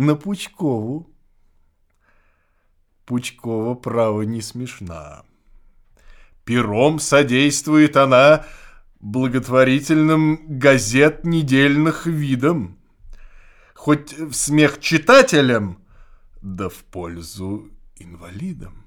на Пучкову. Пучкова, право, не смешна. Пером содействует она благотворительным газет недельных видам. Хоть в смех читателям, да в пользу инвалидам.